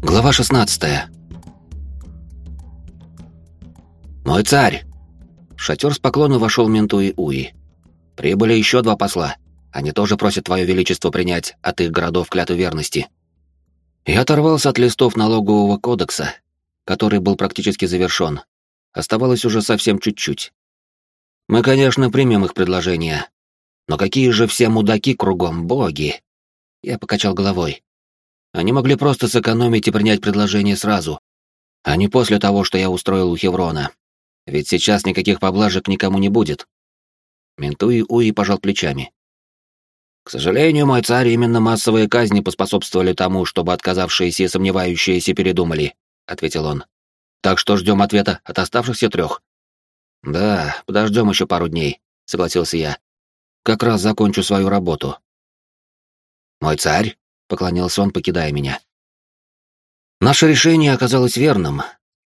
Глава 16. Мой царь. В шатер с поклона вошел Ментуи Уи. Прибыли еще два посла. Они тоже просят твое величество принять от их городов клятву верности. Я оторвался от листов налогового кодекса, который был практически завершен. Оставалось уже совсем чуть-чуть. Мы, конечно, примем их предложение. Но какие же все мудаки кругом, боги! Я покачал головой. Они могли просто сэкономить и принять предложение сразу, а не после того, что я устроил у Хеврона. Ведь сейчас никаких поблажек никому не будет. Ментуи Уи пожал плечами. К сожалению, мой царь, именно массовые казни поспособствовали тому, чтобы отказавшиеся и сомневающиеся передумали, ответил он. Так что ждем ответа от оставшихся трех. Да, подождем еще пару дней, согласился я. Как раз закончу свою работу. Мой царь, поклонился он, покидая меня. Наше решение оказалось верным.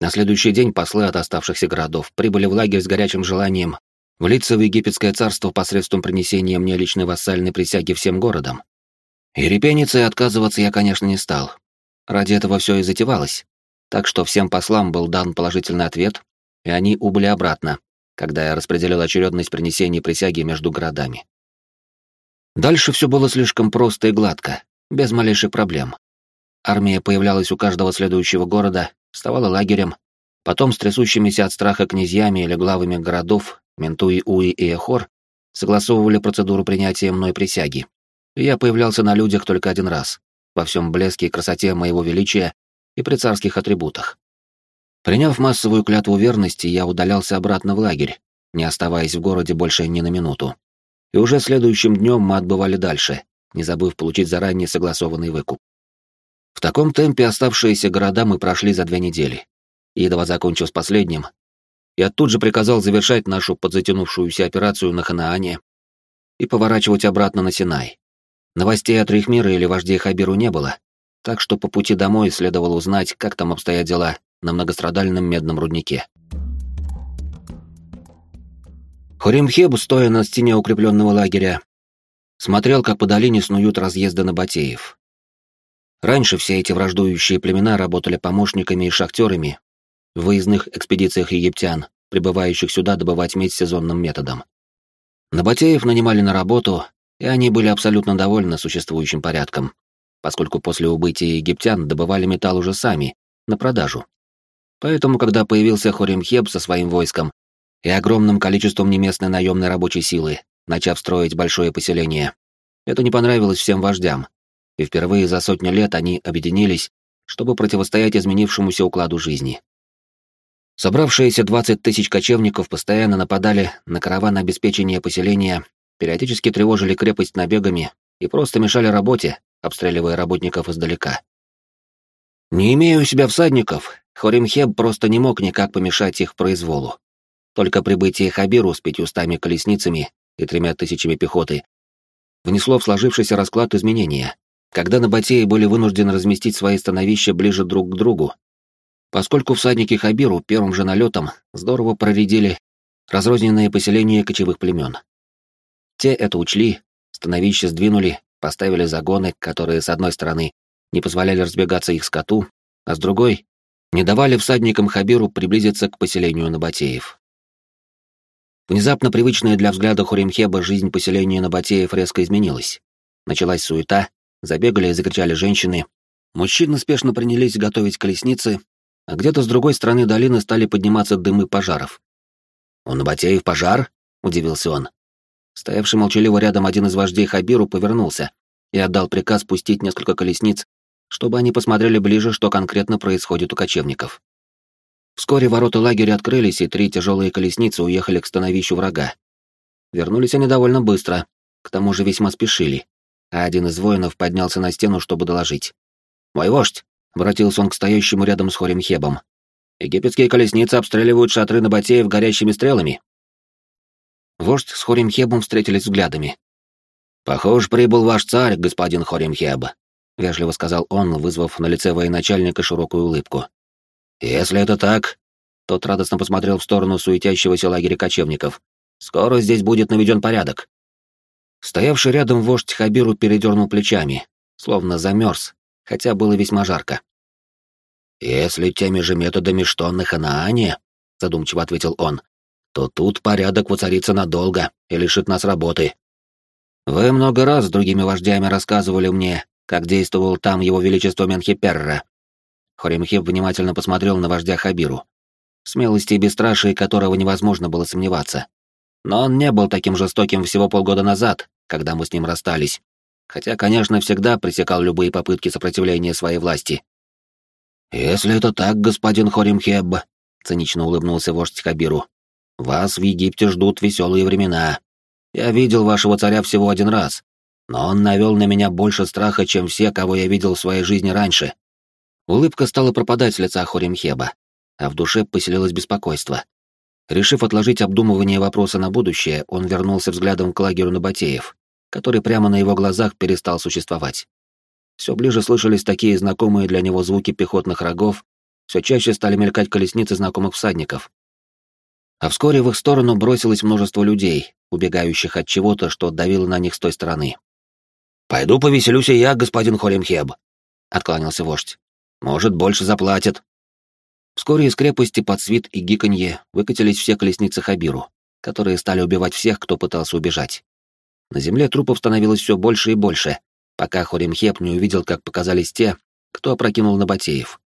На следующий день послы от оставшихся городов прибыли в лагерь с горячим желанием влиться в египетское царство посредством принесения мне личной вассальной присяги всем городам. И репениться и отказываться я, конечно, не стал. Ради этого все и затевалось. Так что всем послам был дан положительный ответ, и они убыли обратно, когда я распределил очередность принесения присяги между городами. Дальше все было слишком просто и гладко без малейших проблем. Армия появлялась у каждого следующего города, вставала лагерем, потом с трясущимися от страха князьями или главами городов Ментуи, Уи и Эхор согласовывали процедуру принятия мной присяги. И я появлялся на людях только один раз, во всем блеске и красоте моего величия и при царских атрибутах. Приняв массовую клятву верности, я удалялся обратно в лагерь, не оставаясь в городе больше ни на минуту. И уже следующим днем мы отбывали дальше, не забыв получить заранее согласованный выкуп. В таком темпе оставшиеся города мы прошли за две недели. Едва закончив с последним, я тут же приказал завершать нашу подзатянувшуюся операцию на Ханаане и поворачивать обратно на Синай. Новостей от Рихмира или вождей Хабиру не было, так что по пути домой следовало узнать, как там обстоят дела на многострадальном медном руднике. Хоримхеб, стоя на стене укрепленного лагеря, смотрел, как по долине снуют разъезды на Батеев. Раньше все эти враждующие племена работали помощниками и шахтерами в выездных экспедициях египтян, прибывающих сюда добывать медь сезонным методом. Набатеев нанимали на работу, и они были абсолютно довольны существующим порядком, поскольку после убытия египтян добывали металл уже сами, на продажу. Поэтому, когда появился Хоримхеб со своим войском и огромным количеством неместной наемной рабочей силы, начав строить большое поселение. Это не понравилось всем вождям, и впервые за сотню лет они объединились, чтобы противостоять изменившемуся укладу жизни. Собравшиеся 20 тысяч кочевников постоянно нападали на караван обеспечения поселения, периодически тревожили крепость набегами и просто мешали работе, обстреливая работников издалека. Не имея у себя всадников, Хоримхеб просто не мог никак помешать их произволу. Только прибытие Хабиру с пятьюстами колесницами и тремя тысячами пехоты, внесло в сложившийся расклад изменения, когда набатеи были вынуждены разместить свои становища ближе друг к другу, поскольку всадники Хабиру первым же налетом здорово проредили разрозненные поселения кочевых племен. Те это учли, становища сдвинули, поставили загоны, которые, с одной стороны, не позволяли разбегаться их скоту, а с другой — не давали всадникам Хабиру приблизиться к поселению Набатеев. Внезапно привычная для взгляда Хуримхеба жизнь поселения Набатеев резко изменилась. Началась суета, забегали и закричали женщины. Мужчины спешно принялись готовить колесницы, а где-то с другой стороны долины стали подниматься дымы пожаров. «У Набатеев пожар?» — удивился он. Стоявший молчаливо рядом один из вождей Хабиру повернулся и отдал приказ пустить несколько колесниц, чтобы они посмотрели ближе, что конкретно происходит у кочевников. Вскоре ворота лагеря открылись, и три тяжелые колесницы уехали к становищу врага. Вернулись они довольно быстро, к тому же весьма спешили, а один из воинов поднялся на стену, чтобы доложить. «Мой вождь!» — обратился он к стоящему рядом с Хоримхебом. «Египетские колесницы обстреливают шатры Набатеев горящими стрелами». Вождь с Хоримхебом встретились взглядами. «Похож, прибыл ваш царь, господин Хоримхеб», — вежливо сказал он, вызвав на лице военачальника широкую улыбку. «Если это так...» Тот радостно посмотрел в сторону суетящегося лагеря кочевников. «Скоро здесь будет наведен порядок». Стоявший рядом вождь Хабиру передернул плечами, словно замерз, хотя было весьма жарко. «Если теми же методами, что на Ханаане», — задумчиво ответил он, — «то тут порядок воцарится надолго и лишит нас работы». «Вы много раз с другими вождями рассказывали мне, как действовал там его величество Менхиперра». Хоримхеп внимательно посмотрел на вождя Хабиру, смелости и бесстрашии которого невозможно было сомневаться. Но он не был таким жестоким всего полгода назад, когда мы с ним расстались. Хотя, конечно, всегда пресекал любые попытки сопротивления своей власти. «Если это так, господин Хоримхеб», — цинично улыбнулся вождь Хабиру, — «вас в Египте ждут веселые времена. Я видел вашего царя всего один раз, но он навел на меня больше страха, чем все, кого я видел в своей жизни раньше». Улыбка стала пропадать с лица Хоримхеба, а в душе поселилось беспокойство. Решив отложить обдумывание вопроса на будущее, он вернулся взглядом к лагерю Набатеев, который прямо на его глазах перестал существовать. Все ближе слышались такие знакомые для него звуки пехотных рогов, все чаще стали мелькать колесницы знакомых всадников. А вскоре в их сторону бросилось множество людей, убегающих от чего-то, что давило на них с той стороны. «Пойду повеселюсь и я, господин Холемхеб», — откланялся вождь. «Может, больше заплатят». Вскоре из крепости под свит и гиканье выкатились все колесницы Хабиру, которые стали убивать всех, кто пытался убежать. На земле трупов становилось все больше и больше, пока Хоримхеп не увидел, как показались те, кто опрокинул Набатеев.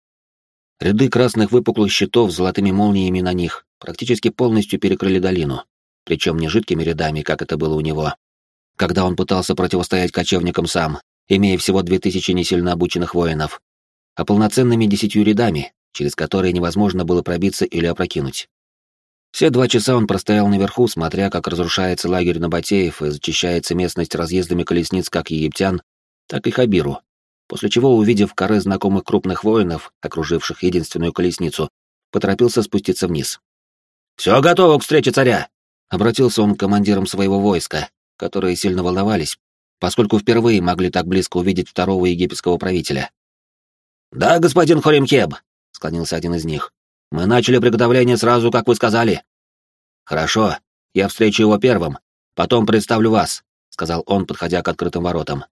Ряды красных выпуклых щитов с золотыми молниями на них практически полностью перекрыли долину, причем не жидкими рядами, как это было у него, когда он пытался противостоять кочевникам сам, имея всего две тысячи несильно обученных воинов, а полноценными десятью рядами, через которые невозможно было пробиться или опрокинуть. Все два часа он простоял наверху, смотря, как разрушается лагерь Набатеев и зачищается местность разъездами колесниц как египтян, так и Хабиру, после чего, увидев коры знакомых крупных воинов, окруживших единственную колесницу, поторопился спуститься вниз. «Все готово к встрече царя!» — обратился он к командирам своего войска, которые сильно волновались, поскольку впервые могли так близко увидеть второго египетского правителя. «Да, господин Хоримхеб», — склонился один из них. «Мы начали приготовление сразу, как вы сказали». «Хорошо, я встречу его первым, потом представлю вас», — сказал он, подходя к открытым воротам.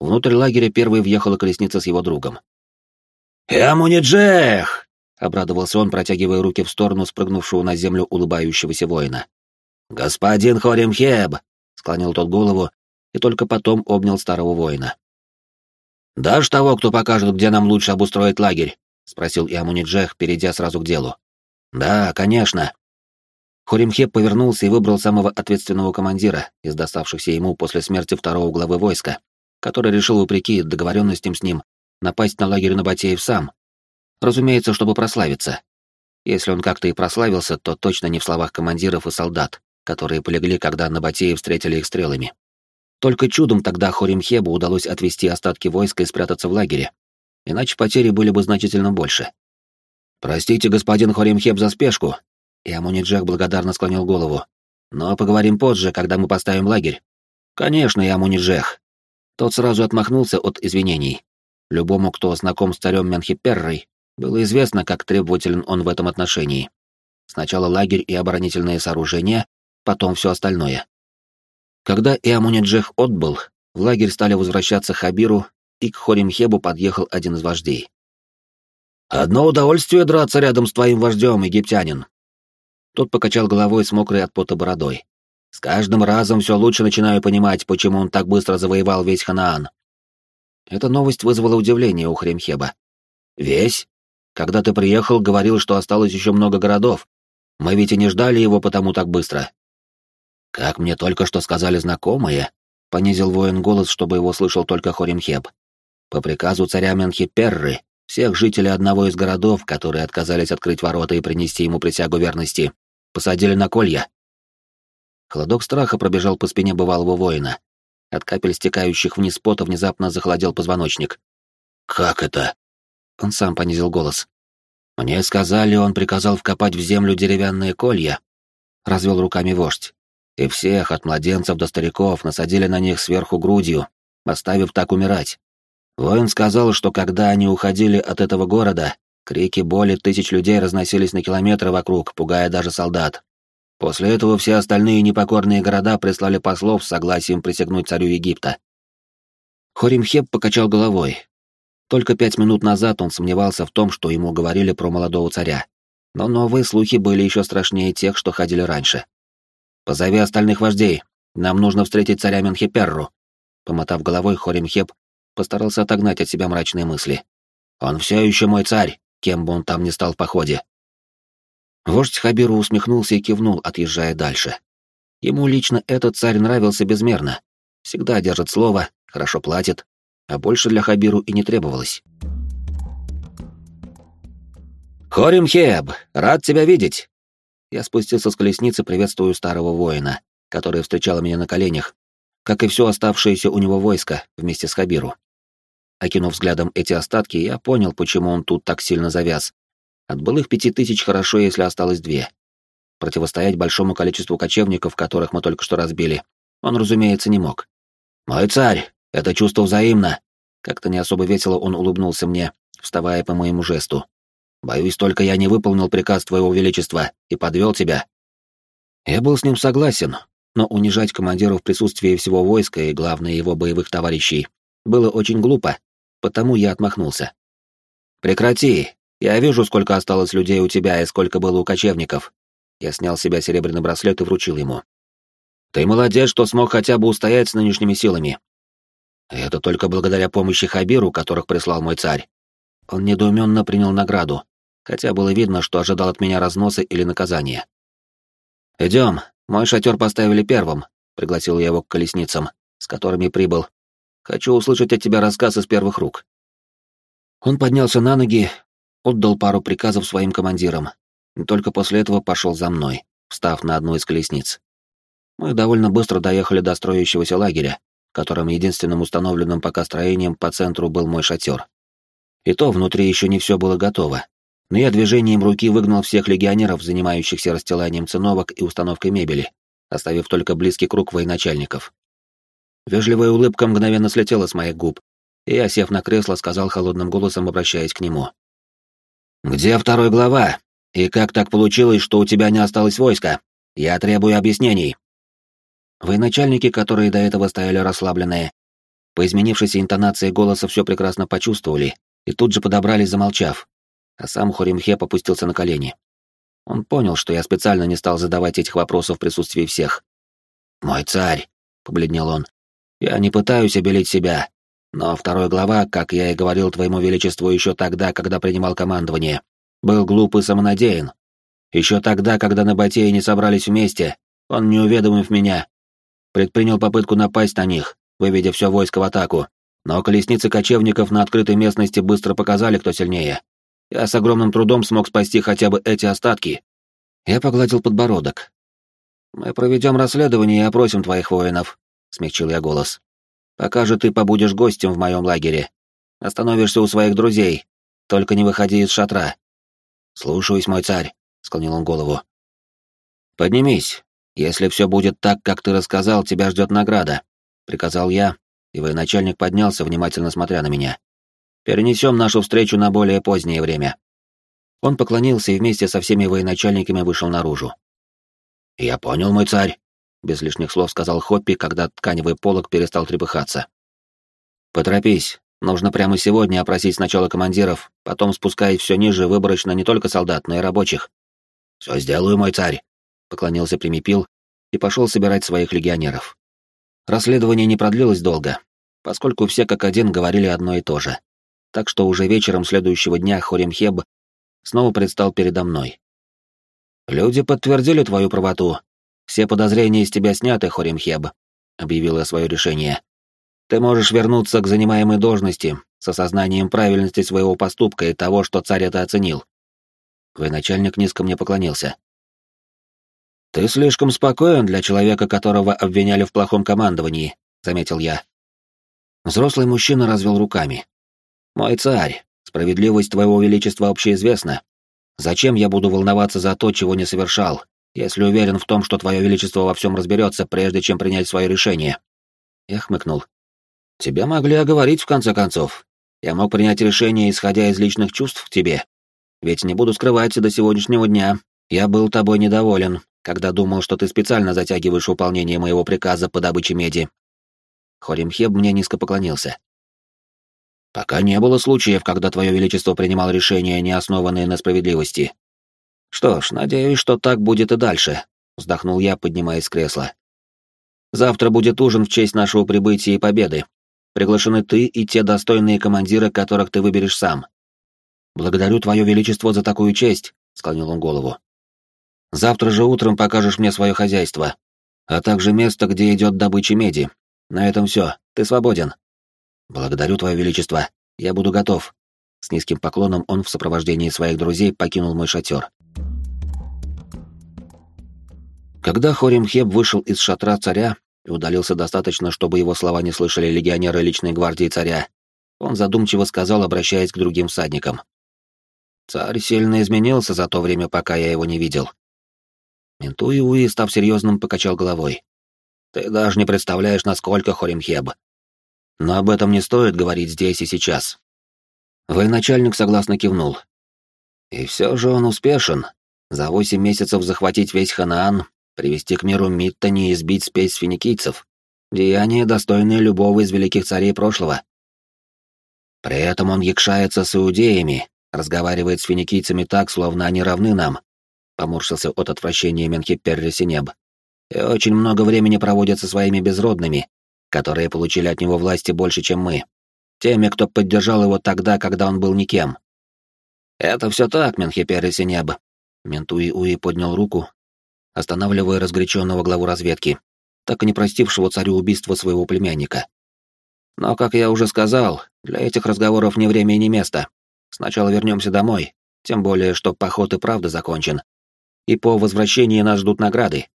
Внутрь лагеря первой въехала колесница с его другом. «Эмуниджех!» — обрадовался он, протягивая руки в сторону спрыгнувшего на землю улыбающегося воина. «Господин Хоримхеб!» — склонил тот голову и только потом обнял старого воина. «Дашь того, кто покажет, где нам лучше обустроить лагерь?» — спросил Иамуниджех, перейдя сразу к делу. «Да, конечно». Хоримхеб повернулся и выбрал самого ответственного командира из доставшихся ему после смерти второго главы войска, который решил, вопреки договоренностям с ним, напасть на лагерь Набатеев сам. Разумеется, чтобы прославиться. Если он как-то и прославился, то точно не в словах командиров и солдат, которые полегли, когда Набатеи встретили их стрелами. Только чудом тогда Хоримхебу удалось отвести остатки войска и спрятаться в лагере, иначе потери были бы значительно больше. «Простите, господин Хоримхеб, за спешку», и Амуниджек благодарно склонил голову. «Но поговорим позже, когда мы поставим лагерь». «Конечно, я Амуниджех», тот сразу отмахнулся от извинений. Любому, кто знаком с царем Менхиперрой, было известно, как требователен он в этом отношении. Сначала лагерь и оборонительные сооружения, потом все остальное. Когда Иамуниджех отбыл, в лагерь стали возвращаться Хабиру, и к Хоримхебу подъехал один из вождей. «Одно удовольствие драться рядом с твоим вождем, египтянин!» Тот покачал головой с мокрой от пота бородой. С каждым разом все лучше начинаю понимать, почему он так быстро завоевал весь Ханаан. Эта новость вызвала удивление у Хремхеба. «Весь? Когда ты приехал, говорил, что осталось еще много городов. Мы ведь и не ждали его потому так быстро». «Как мне только что сказали знакомые», — понизил воин голос, чтобы его слышал только Хоримхеб. «По приказу царя Менхиперры, всех жителей одного из городов, которые отказались открыть ворота и принести ему присягу верности, посадили на колья. Холодок страха пробежал по спине бывалого воина. От капель стекающих вниз пота внезапно захолодел позвоночник. «Как это?» Он сам понизил голос. «Мне сказали, он приказал вкопать в землю деревянные колья», — развел руками вождь. «И всех, от младенцев до стариков, насадили на них сверху грудью, оставив так умирать. Воин сказал, что когда они уходили от этого города, крики боли тысяч людей разносились на километры вокруг, пугая даже солдат. После этого все остальные непокорные города прислали послов с согласием присягнуть царю Египта. Хоримхеп покачал головой. Только пять минут назад он сомневался в том, что ему говорили про молодого царя. Но новые слухи были еще страшнее тех, что ходили раньше. «Позови остальных вождей. Нам нужно встретить царя Менхеперру». Помотав головой, Хоримхеп постарался отогнать от себя мрачные мысли. «Он все еще мой царь, кем бы он там ни стал в походе». Вождь Хабиру усмехнулся и кивнул, отъезжая дальше. Ему лично этот царь нравился безмерно. Всегда держит слово, хорошо платит, а больше для Хабиру и не требовалось. «Хоримхеб, рад тебя видеть!» Я спустился с колесницы, приветствую старого воина, который встречал меня на коленях, как и все оставшееся у него войско вместе с Хабиру. Окинув взглядом эти остатки, я понял, почему он тут так сильно завяз. От былых пяти тысяч хорошо, если осталось две. Противостоять большому количеству кочевников, которых мы только что разбили, он, разумеется, не мог. «Мой царь, это чувство взаимно!» Как-то не особо весело он улыбнулся мне, вставая по моему жесту. «Боюсь, только я не выполнил приказ твоего величества и подвел тебя». Я был с ним согласен, но унижать командира в присутствии всего войска и, главное, его боевых товарищей было очень глупо, потому я отмахнулся. «Прекрати! Я вижу, сколько осталось людей у тебя и сколько было у кочевников». Я снял с себя серебряный браслет и вручил ему. «Ты молодец, что смог хотя бы устоять с нынешними силами. Это только благодаря помощи Хабиру, которых прислал мой царь. Он недоуменно принял награду, хотя было видно, что ожидал от меня разноса или наказания. «Идем, мой шатер поставили первым», — пригласил я его к колесницам, с которыми прибыл. «Хочу услышать от тебя рассказ из первых рук». Он поднялся на ноги, отдал пару приказов своим командирам, и только после этого пошел за мной, встав на одну из колесниц. Мы довольно быстро доехали до строящегося лагеря, которым единственным установленным пока строением по центру был мой шатер. И то внутри еще не все было готово. Но я движением руки выгнал всех легионеров, занимающихся расстиланием циновок и установкой мебели, оставив только близкий круг военачальников. Вежливая улыбка мгновенно слетела с моих губ, и я, сев на кресло, сказал холодным голосом, обращаясь к нему. «Где второй глава? И как так получилось, что у тебя не осталось войска? Я требую объяснений». Военачальники, которые до этого стояли расслабленные, по изменившейся интонации голоса все прекрасно почувствовали и тут же подобрались, замолчав, а сам Хоримхеп опустился на колени. Он понял, что я специально не стал задавать этих вопросов в присутствии всех. «Мой царь», — побледнел он, — «я не пытаюсь обелить себя, но второй глава, как я и говорил твоему величеству еще тогда, когда принимал командование, был глуп и самонадеян. Еще тогда, когда на Батее не собрались вместе, он, не уведомив меня, предпринял попытку напасть на них, выведя все войско в атаку, но колесницы кочевников на открытой местности быстро показали, кто сильнее. Я с огромным трудом смог спасти хотя бы эти остатки. Я погладил подбородок. «Мы проведем расследование и опросим твоих воинов», — смягчил я голос. «Пока же ты побудешь гостем в моем лагере. Остановишься у своих друзей, только не выходи из шатра». «Слушаюсь, мой царь», — склонил он голову. «Поднимись, «Если все будет так, как ты рассказал, тебя ждет награда», — приказал я, и военачальник поднялся, внимательно смотря на меня. «Перенесем нашу встречу на более позднее время». Он поклонился и вместе со всеми военачальниками вышел наружу. «Я понял, мой царь», — без лишних слов сказал Хоппи, когда тканевый полог перестал трепыхаться. «Поторопись, нужно прямо сегодня опросить сначала командиров, потом спускать все ниже выборочно не только солдат, но и рабочих». «Все сделаю, мой царь», поклонился Примипил и пошел собирать своих легионеров. Расследование не продлилось долго, поскольку все как один говорили одно и то же. Так что уже вечером следующего дня Хоримхеб снова предстал передо мной. «Люди подтвердили твою правоту. Все подозрения из тебя сняты, Хоримхеб», — объявила свое решение. «Ты можешь вернуться к занимаемой должности с осознанием правильности своего поступка и того, что царь это оценил». Военачальник низко мне поклонился. «Ты слишком спокоен для человека, которого обвиняли в плохом командовании», — заметил я. Взрослый мужчина развел руками. «Мой царь, справедливость твоего величества общеизвестна. Зачем я буду волноваться за то, чего не совершал, если уверен в том, что твое величество во всем разберется, прежде чем принять свое решение?» Я хмыкнул. «Тебя могли оговорить, в конце концов. Я мог принять решение, исходя из личных чувств к тебе. Ведь не буду скрывать, до сегодняшнего дня я был тобой недоволен, когда думал, что ты специально затягиваешь выполнение моего приказа по добыче меди. Хоримхеб мне низко поклонился. Пока не было случаев, когда Твое Величество принимал решения, не основанные на справедливости. Что ж, надеюсь, что так будет и дальше, вздохнул я, поднимаясь с кресла. Завтра будет ужин в честь нашего прибытия и победы. Приглашены ты и те достойные командиры, которых ты выберешь сам. Благодарю Твое Величество за такую честь, склонил он голову. Завтра же утром покажешь мне свое хозяйство, а также место, где идет добыча меди. На этом все. Ты свободен. Благодарю, Твое Величество. Я буду готов. С низким поклоном он в сопровождении своих друзей покинул мой шатер. Когда Хоримхеб вышел из шатра царя и удалился достаточно, чтобы его слова не слышали легионеры личной гвардии царя, он задумчиво сказал, обращаясь к другим всадникам. «Царь сильно изменился за то время, пока я его не видел». Ментуи Уи, став серьезным, покачал головой. «Ты даже не представляешь, насколько Хоримхеб. Но об этом не стоит говорить здесь и сейчас». Военачальник согласно кивнул. «И все же он успешен. За восемь месяцев захватить весь Ханаан привести к миру Миттани и сбить спесь финикийцев. Деяние, достойное любого из великих царей прошлого. При этом он якшается с иудеями, разговаривает с финикийцами так, словно они равны нам, поморщился от отвращения Менхиперри Синеб. И очень много времени проводит со своими безродными, которые получили от него власти больше, чем мы. Теми, кто поддержал его тогда, когда он был никем. Это все так, Менхиперри Синеб. Ментуи Уи поднял руку, останавливая разгоряченного главу разведки, так и не простившего царю убийства своего племянника. Но, как я уже сказал, для этих разговоров ни время и ни место. Сначала вернемся домой, тем более, что поход и правда закончен. И по возвращении нас ждут награды.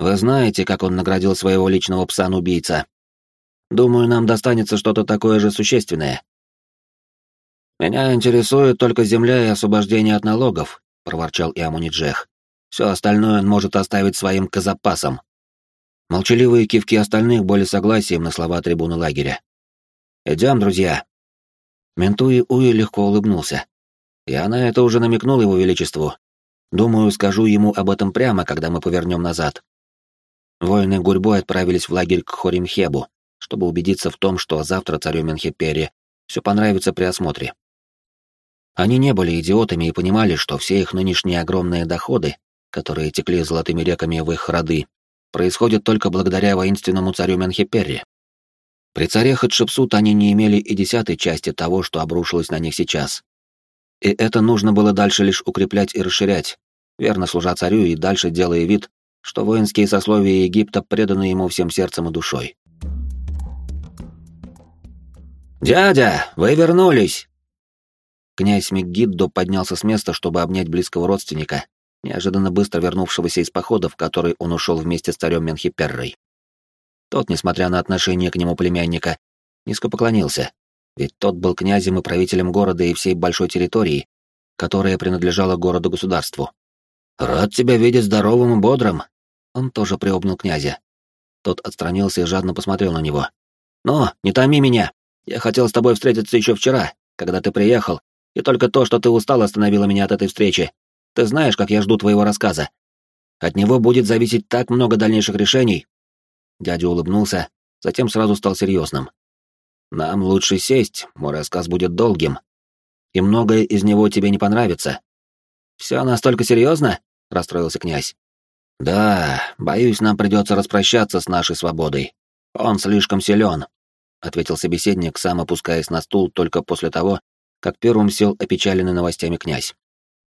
Вы знаете, как он наградил своего личного пса-убийца. Думаю, нам достанется что-то такое же существенное. Меня интересует только земля и освобождение от налогов, проворчал Иамуниджех. Все остальное он может оставить своим казапасам. Молчаливые кивки остальных были согласием на слова трибуны лагеря. «Идем, друзья». Ментуи Уи легко улыбнулся. Я на это уже намекнул его величеству. Думаю, скажу ему об этом прямо, когда мы повернем назад. Воины гурьбой отправились в лагерь к Хоримхебу, чтобы убедиться в том, что завтра царю Менхепере все понравится при осмотре. Они не были идиотами и понимали, что все их нынешние огромные доходы которые текли золотыми реками в их роды, происходит только благодаря воинственному царю Менхеперре. При царе Хатшепсут они не имели и десятой части того, что обрушилось на них сейчас. И это нужно было дальше лишь укреплять и расширять, верно служа царю и дальше делая вид, что воинские сословия Египта преданы ему всем сердцем и душой. «Дядя, вы вернулись!» Князь Мегиддо поднялся с места, чтобы обнять близкого родственника, неожиданно быстро вернувшегося из похода, в который он ушел вместе с царем Менхиперрой. Тот, несмотря на отношение к нему племянника, низко поклонился, ведь тот был князем и правителем города и всей большой территории, которая принадлежала городу-государству. «Рад тебя видеть здоровым и бодрым!» Он тоже приобнял князя. Тот отстранился и жадно посмотрел на него. «Но, не томи меня! Я хотел с тобой встретиться еще вчера, когда ты приехал, и только то, что ты устал, остановило меня от этой встречи. Ты знаешь, как я жду твоего рассказа. От него будет зависеть так много дальнейших решений. Дядя улыбнулся, затем сразу стал серьезным. Нам лучше сесть, мой рассказ будет долгим. И многое из него тебе не понравится. Все настолько серьезно? Расстроился князь. Да, боюсь, нам придется распрощаться с нашей свободой. Он слишком силен, ответил собеседник, сам опускаясь на стул только после того, как первым сел опечаленный новостями князь.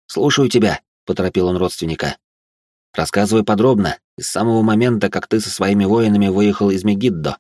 «Слушаю тебя», — поторопил он родственника. «Рассказывай подробно, с самого момента, как ты со своими воинами выехал из Мегиддо.